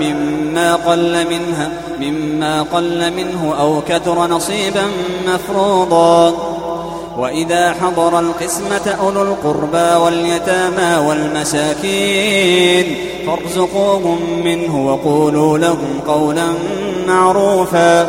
مما قل منها مما قل منه أو كثر نصيبا مفروضا. وإذا حضر القسمة أولو القربى واليتامى والمساكين فارزقوهم منه وقولوا لهم قولا معروفا.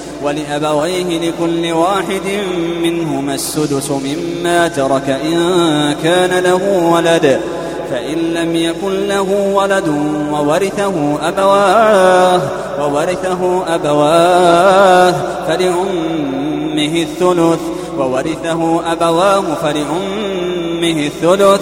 ولأبويه لكل واحد منهما السدس مما ترك إن كان له ولد فإن لم يكن له ولد وورثه أبواه وورثه أبواه فلأمه الثلث وورثه أبواه فلأمه الثلث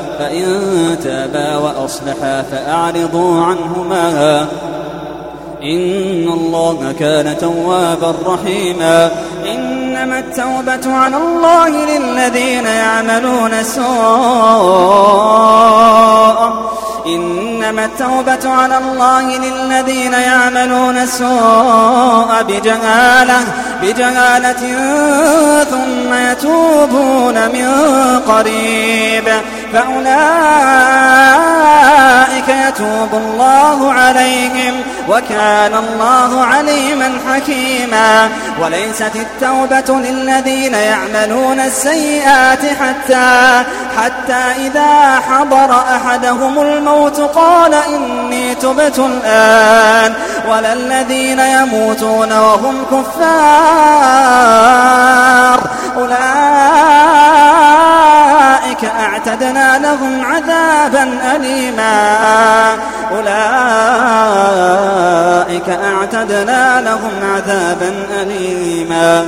فإن تابا وأصلحا فأعرضوا عنهما. إن الله كان توابا رحيما. إنما التوبة على الله للذين يعملون السوء إنما التوبة على الله للذين يعملون السوء بجهالة بجهالة ثم يتوبون من قريب. فأولئك يتوب الله عليهم وكان الله عليما حكيما وليست التوبة للذين يعملون السيئات حتى حتى إذا حضر أحدهم الموت قال إني تبت الآن ولا الذين يموتون وهم كفار أولئك أعتدنا لهم عذابا أليما. أولئك أعتدنا لهم عذابا أليما.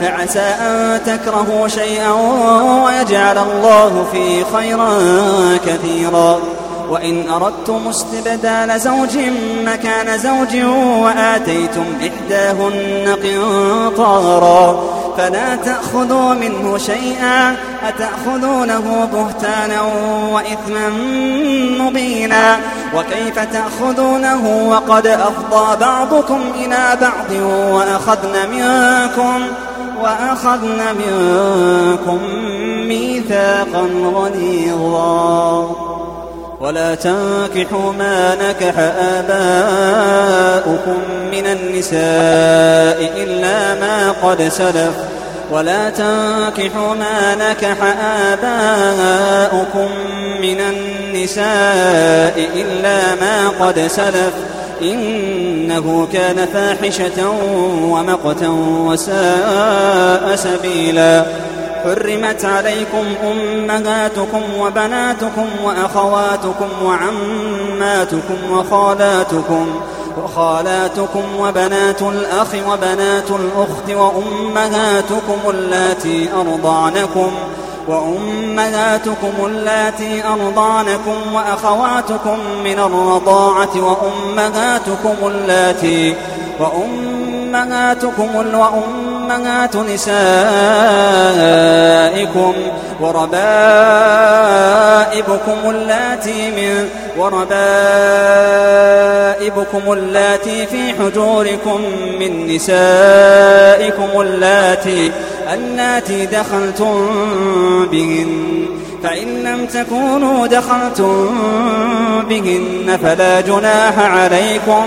فعسى أن تكرهوا شيئا ويجعل الله فيه خيرا كثيرا. وإن أردتم استبدال زوج مكان زوج وآتيتم إحداهن قنطارا فلا تأخذوا منه شيئا أتأخذونه بهتانا وإثما مبينا. وكيف تأخذونه وقد أفضى بعضكم إلى بعض وأخذن منكم وأخذن منكم ميثاقا غليظا. ولا تنكحوا ما نكح آباؤكم من النساء إلا ما قد سلف. ولا تنكحوا ما نكح آباؤكم من النساء إلا ما قد سلف. إنه كان فاحشة ومقتا وساء سبيلا. حرمت عليكم أمهاتكم وبناتكم وأخواتكم وعماتكم وخالاتكم وخالاتكم وبنات الأخ وبنات الأخت وأمهاتكم اللاتي أرضعنكم وأمهاتكم اللاتي أرضعنكم وأخواتكم من الرضاعة وأمهاتكم اللاتي وأمهاتكم وأمهاتكم أمهات نسائكم وربائبكم اللاتي من وربائبكم اللاتي في حجوركم من نسائكم اللاتي اللاتي دخلتم بهن فإن لم تكونوا دخلتم بهن فلا جناح عليكم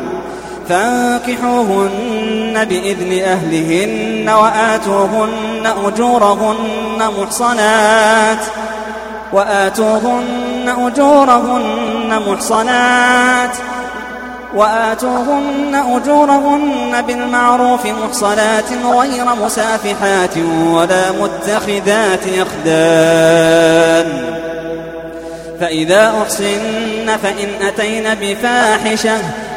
فانكحوهن بإذن أهلهن وآتوهن أجورهن محصنات وآتوهن أجورهن محصنات وآتوهن أجورهن بالمعروف محصنات غير مسافحات ولا متخذات يخدان فإذا أحصن فإن أتين بفاحشة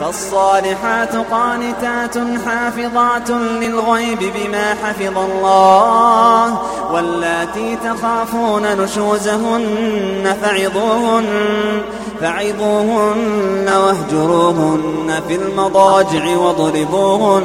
فالصالحات قانتات حافظات للغيب بما حفظ الله واللاتي تخافون نشوزهن فعظوهن فعظوهن واهجروهن في المضاجع واضربوهن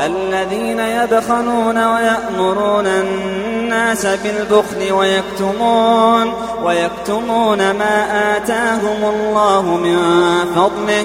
الذين يبخلون ويأمرون الناس بالبخل ويكتمون ويكتمون ما آتاهم الله من فضله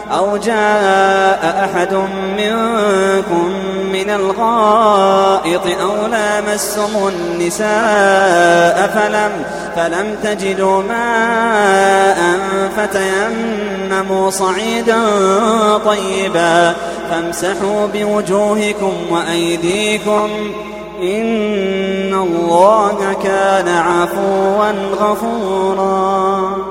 أو جاء أحد منكم من الغائط أو لامستم النساء فلم فلم تجدوا ماء فتيمموا صعيدا طيبا فامسحوا بوجوهكم وأيديكم إن الله كان عفوا غفورا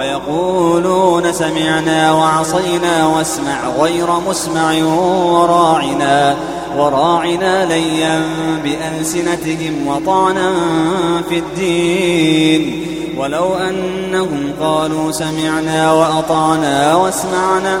ويقولون سمعنا وعصينا واسمع غير مسمع وراعنا وراعنا ليا بألسنتهم وطعنا في الدين. ولو أنهم قالوا سمعنا وأطعنا واسمعنا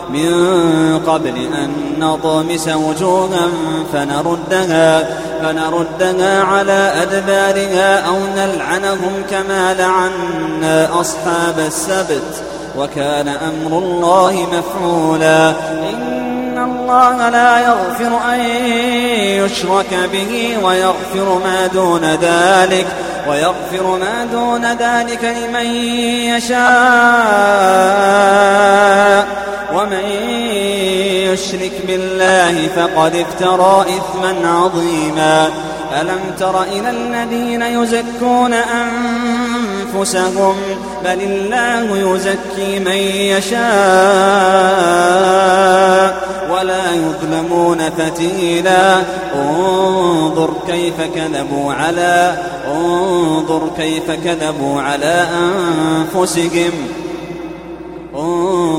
من قبل أن نطمس وجوها فنردها فنردها على أدبارها أو نلعنهم كما لعنا أصحاب السبت. وكان أمر الله مفعولا. إن الله لا يغفر أن يشرك به ويغفر ما دون ذلك. ويغفر ما دون ذلك لمن يشاء. ومن يشرك بالله فقد افترى إثما عظيما. ألم تر إلى الذين يزكون أنفسهم؟ بل الله يزكي من يشاء ولا يظلمون فتيلا. انظر كيف كذبوا على انظر كيف كذبوا على أنفسهم.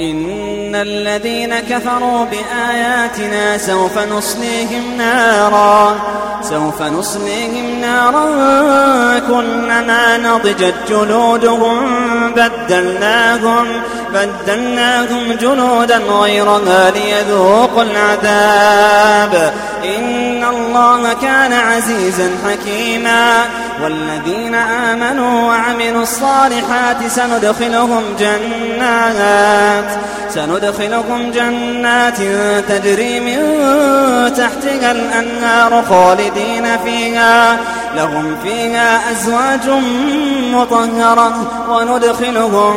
إن الذين كفروا بآياتنا سوف نصليهم نارا سوف نصليهم نارا. كلما نضجت جلودهم بدلناهم بدلناهم جلودا غيرها ليذوقوا العذاب. إن الله كان عزيزا حكيما. والذين آمنوا وعملوا الصالحات سندخلهم جنات سندخلهم جنات تجري من تحتها الأنهار خالدين فيها. لهم فيها أزواج مطهرة وندخلهم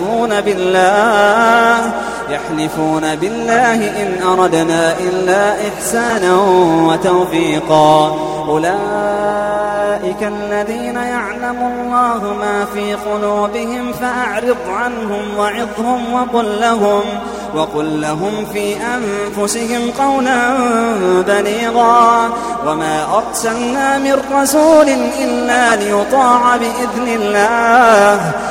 بالله يحلفون بالله إن أردنا إلا إحسانا وتوفيقا. أولئك الذين يعلم الله ما في قلوبهم فأعرض عنهم وعظهم وقل لهم وقل لهم في أنفسهم قولا بليغا. وما أرسلنا من رسول إلا ليطاع بإذن الله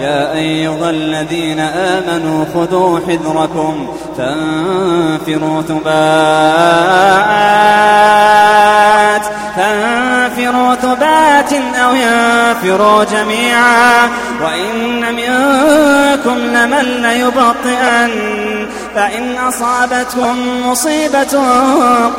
يا أيها الذين آمنوا خذوا حذركم فانفروا ثبات فانفروا ثبات أو ينفروا جميعا وإن منكم لمن ليبطئن. فإن أصابتهم مصيبة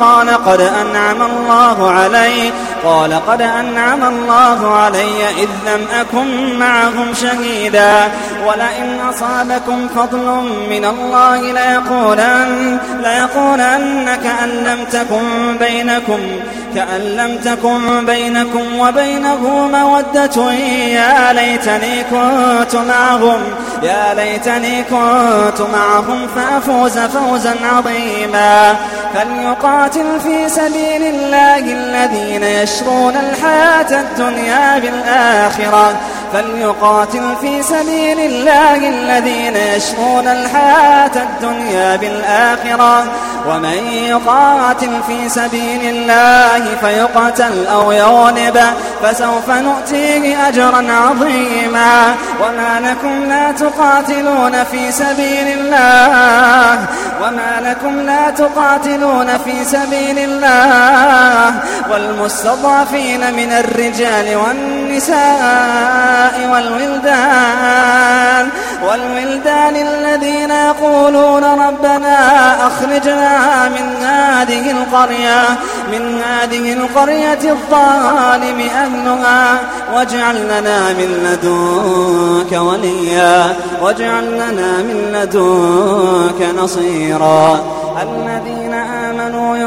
قال قد أنعم الله علي قال قد أنعم الله علي إذ لم أكن معهم شهيدا. ولئن أصابكم فضل من الله ليقولن, ليقولن كأن لم تكن بينكم كأن لم تكن بينكم وبينه مودة. يا ليتني كنت معهم يا ليتني كنت معهم فأفوز فوزا عظيما. فليقاتل في سبيل الله الذين يشرون الحياة الدنيا بالآخرة. فليقاتل في سبيل الله الذين يشرون الحياة الدنيا بالآخرة. ومن يقاتل في سبيل الله فيقتل أو يغلب فسوف نؤتيه أجرا عظيما. وما لكم لا تقاتلون في سبيل الله. وما لكم لا تقاتلون في سبيل الله. والمستضعفين من الرجال والنساء والولدان. والولدان الذين يقولون ربنا أخرجنا من هذه القرية من هذه القرية الظالم أهلها واجعل لنا من لدنك وليا واجعل لنا من لدنك نصيرا. آمنوا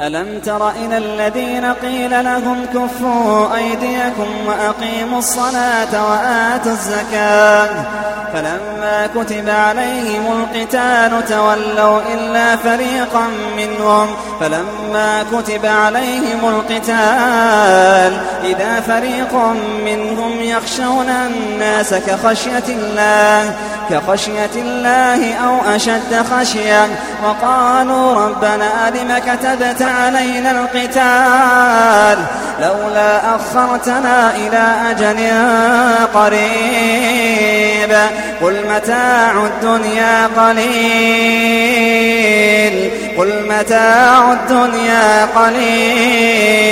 ألم تر إلى الذين قيل لهم كفوا أيديكم وأقيموا الصلاة وآتوا الزكاة فلما كتب عليهم القتال تولوا إلا فريقا منهم فلما كتب عليهم القتال إذا فريق منهم يخشون الناس كخشية الله كخشية الله أو أشد خشية وقالوا ربنا لم كتبت علينا القتال. لولا أخرتنا إلى أجل قريب. قل متاع الدنيا قليل. قل متاع الدنيا قليل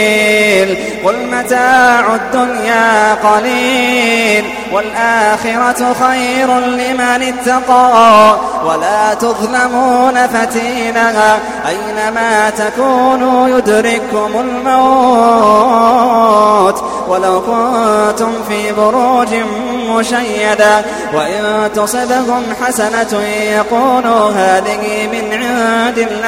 قل متاع الدنيا قليل والآخرة خير لمن اتقى ولا تظلمون فتيلا أينما تكونوا يدرككم الموت ولو كنتم في بروج مشيدة وإن تصبهم حسنة يقولوا هذه من عند الله.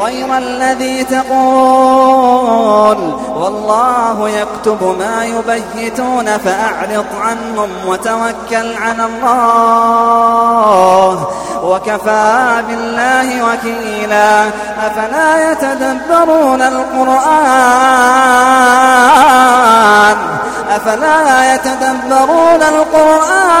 غير الذي تقول. والله يكتب ما يبيتون فأعرض عنهم وتوكل على الله. وكفى بالله وكيلا. أفلا يتدبرون القرآن؟ أفلا يتدبرون القرآن؟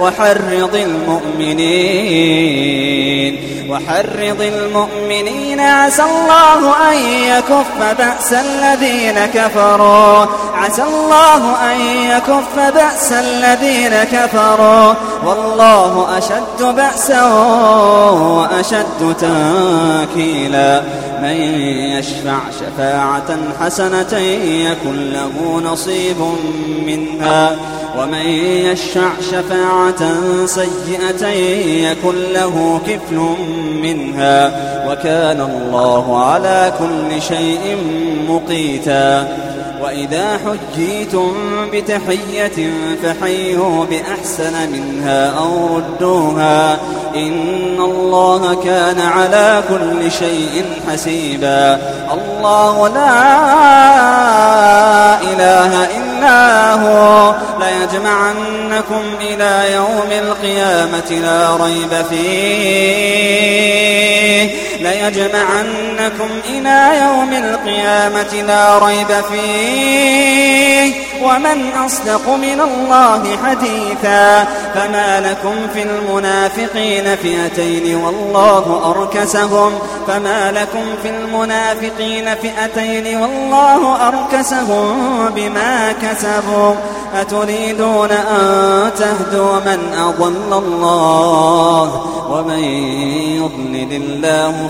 وحرض المؤمنين. وحرض المؤمنين عسى الله أن يكف بأس الذين كفروا. عسى الله أن يكف بأس الذين كفروا. والله أشد بأسا وأشد تنكيلا من يشفع شفاعة حسنة يكن له نصيب منها. ومن يشفع شفاعة سيئة يكن له كفل منها وكان الله على كل شيء مقيتا وإذا حجيتم بتحية فحيوا بأحسن منها أو ردوها إن الله كان على كل شيء حسيبا الله لا إله إلا هو ليجمعنكم إلى يوم القيامة لا ريب فيه. ليجمعنكم إلى يوم القيامة لا ريب فيه. ومن أصدق من الله حديثا فما لكم في المنافقين فئتين والله أركسهم. فما لكم في المنافقين فئتين والله أركسهم بما كسبوا. أتريدون أن تهدوا من أضل الله ومن يضلل الله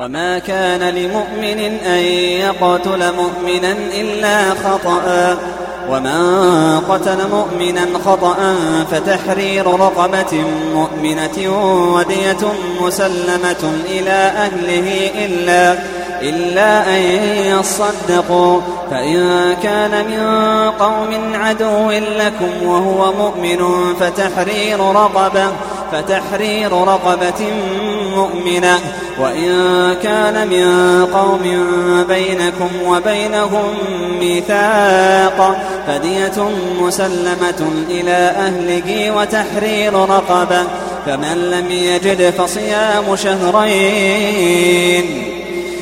وما كان لمؤمن أن يقتل مؤمنا إلا خطأ ومن قتل مؤمنا خطأ فتحرير رقبة مؤمنة ودية مسلمة إلى أهله إلا إلا أن يصدقوا فإن كان من قوم عدو لكم وهو مؤمن فتحرير رقبة فتحرير رقبة مؤمنة. وإن كان من قوم بينكم وبينهم ميثاق فدية مسلمة إلى أهله وتحرير رقبة. فمن لم يجد فصيام شهرين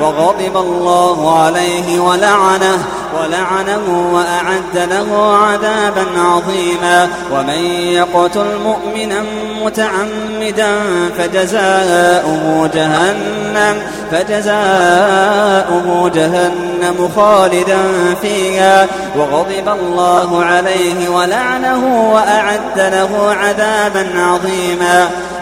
وغضب الله عليه ولعنه ولعنه وأعد له عذابا عظيما ومن يقتل مؤمنا متعمدا فجزاؤه جهنم فجزاؤه جهنم خالدا فيها وغضب الله عليه ولعنه وأعد له عذابا عظيما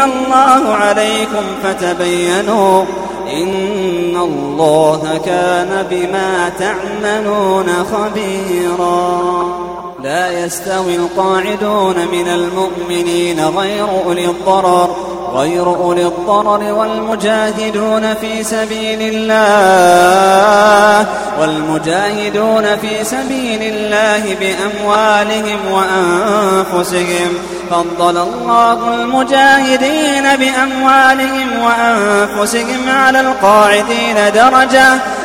الله عليكم فتبينوا إن الله كان بما تعملون خبيرا. لا يستوي القاعدون من المؤمنين غير أولي الضرر. غير أولي الضرر والمجاهدون في سبيل الله والمجاهدون في سبيل الله بأموالهم وأنفسهم. فضل الله المجاهدين بأموالهم وأنفسهم على القاعدين درجة.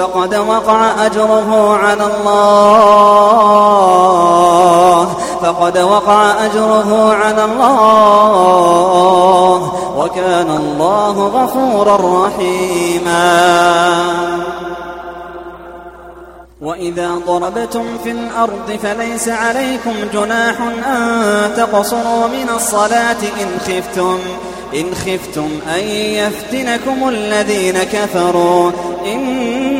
فقد وقع أجره على الله. فقد وقع أجره على الله. وكان الله غفورا رحيما. وإذا ضربتم في الأرض فليس عليكم جناح أن تقصروا من الصلاة إن خفتم. إن خفتم أن يفتنكم الذين كفروا. إن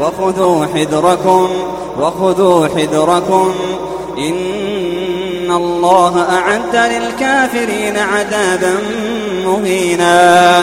وخذوا حذركم وخذوا حذركم. إن الله أعد للكافرين عذابا مهينا.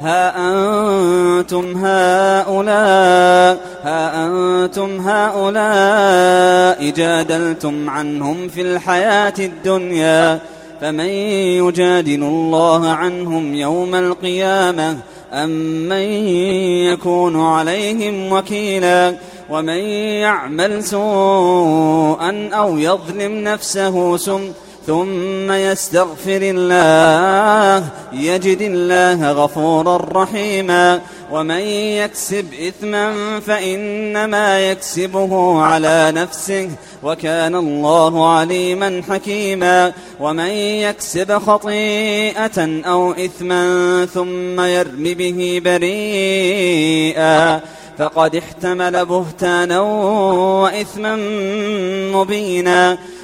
ها أنتم هؤلاء ها أنتم هؤلاء جادلتم عنهم في الحياة الدنيا فمن يجادل الله عنهم يوم القيامة؟ أم من يكون عليهم وكيلا؟ ومن يعمل سوءا أو يظلم نفسه ثم ثم يستغفر الله يجد الله غفورا رحيما. ومن يكسب إثما فإنما يكسبه على نفسه وكان الله عليما حكيما. ومن يكسب خطيئة أو إثما ثم يرم به بريئا فقد احتمل بهتانا وإثما مبينا.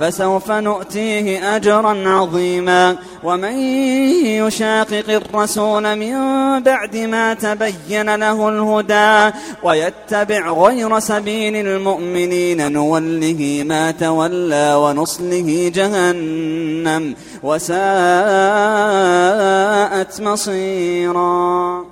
فسوف نؤتيه أجرا عظيما. ومن يشاقق الرسول من بعد ما تبين له الهدى ويتبع غير سبيل المؤمنين نوله ما تولى ونصله جهنم وساءت مصيرا.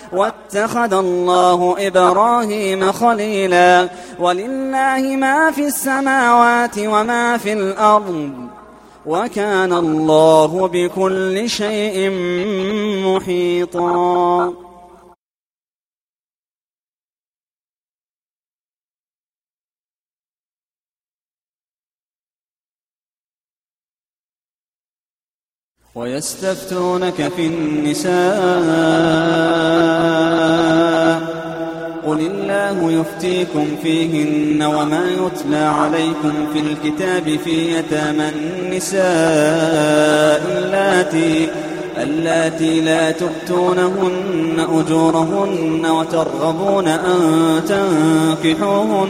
واتخذ الله إبراهيم خليلا ولله ما في السماوات وما في الأرض وكان الله بكل شيء محيطا. ويستفتونك في النساء قل الله يفتيكم فيهن وما يتلى عليكم في الكتاب في يتامى النساء اللاتي اللاتي لا تؤتونهن أجورهن وترغبون أن تنكحوهن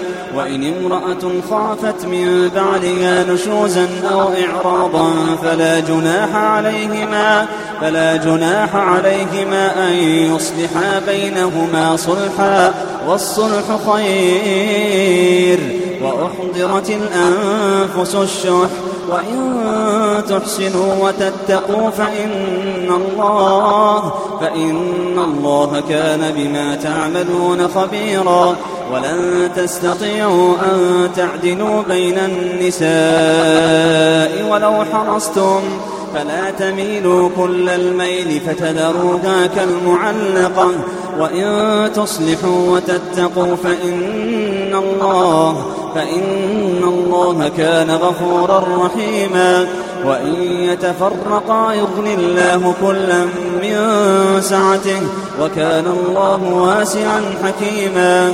وإن امرأة خافت من بعدها نشوزا أو إعراضا فلا جناح عليهما فلا جناح عليهما أن يصلحا بينهما صلحا والصلح خير. وأحضرت الأنفس الشح وإن تحسنوا وتتقوا فإن الله فإن الله كان بما تعملون خبيرا. ولن تستطيعوا أن تعدلوا بين النساء ولو حرصتم فلا تميلوا كل الميل فتذروها كالمعلقة وإن تصلحوا وتتقوا فإن الله فإن الله كان غفورا رحيما. وإن يتفرقا يغن الله كلا من سعته وكان الله واسعا حكيما.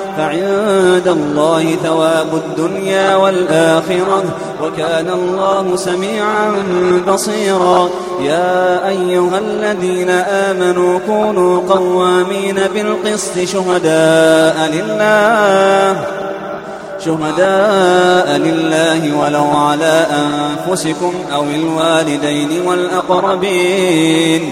فعند الله ثواب الدنيا والآخرة وكان الله سميعا بصيرا. يا أيها الذين آمنوا كونوا قوامين بالقسط شهداء لله شهداء لله ولو على أنفسكم أو الوالدين والأقربين.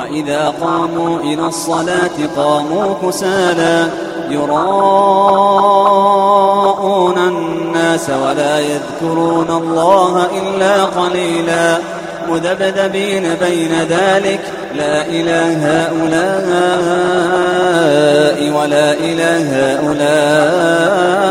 وإذا قاموا إلى الصلاة قاموا كسالى يراءون الناس ولا يذكرون الله إلا قليلا مذبذبين بين ذلك لا إله هؤلاء ولا إله هؤلاء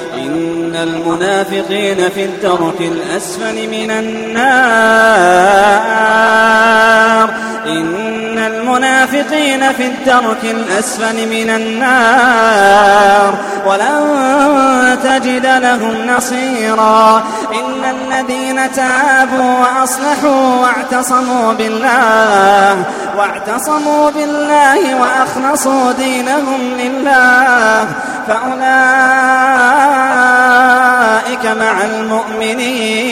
إن المنافقين في الدرك الأسفل من النار. إن المنافقين في الدرك الأسفل من النار. ولن تجد لهم نصيرا. إن الذين تابوا وأصلحوا واعتصموا بالله واعتصموا بالله وأخلصوا دينهم لله. فأولئك مع المؤمنين.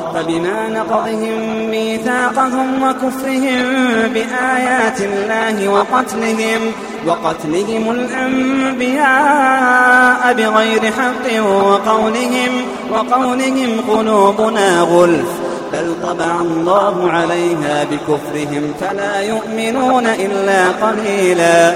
فبما نقضهم ميثاقهم وكفرهم بآيات الله وقتلهم وقتلهم الأنبياء بغير حق وقولهم وقولهم قلوبنا غلف. بل طبع الله عليها بكفرهم فلا يؤمنون إلا قليلا.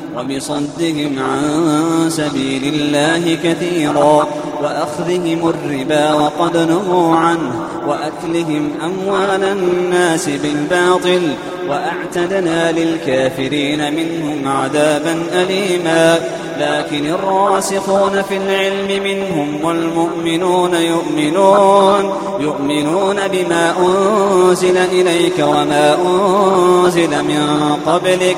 وبصدهم عن سبيل الله كثيرا وأخذهم الربا وقد نهوا عنه وأكلهم أموال الناس بالباطل وأعتدنا للكافرين منهم عذابا أليما. لكن الراسخون في العلم منهم والمؤمنون يؤمنون يؤمنون بما أنزل إليك وما أنزل من قبلك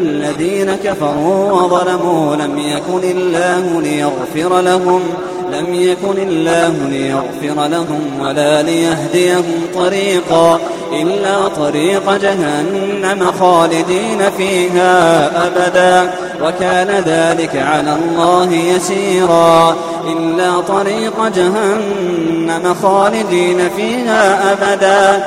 الذين كفروا وظلموا لم يكن الله ليغفر لهم لم يكن الله ليغفر لهم ولا ليهديهم طريقا إلا طريق جهنم خالدين فيها أبدا. وكان ذلك على الله يسيرا. إلا طريق جهنم خالدين فيها أبدا.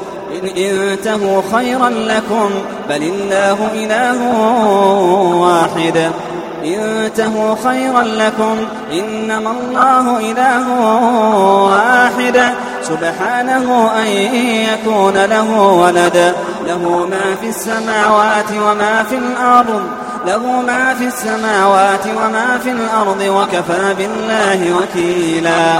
إن انتهوا خيرا لكم بل الله إله واحد. انتهوا خيرا لكم إنما الله إله واحد. سبحانه أن يكون له ولد له ما في السماوات وما في الأرض له ما في السماوات وما في الأرض وكفى بالله وكيلا.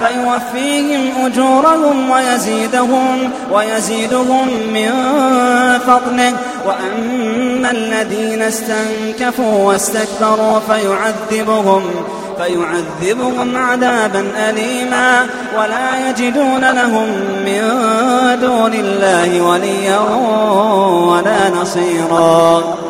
فيوفيهم أجورهم ويزيدهم ويزيدهم من فضله. وأما الذين استنكفوا واستكبروا فيعذبهم فيعذبهم عذابا أليما. ولا يجدون لهم من دون الله وليا ولا نصيرا.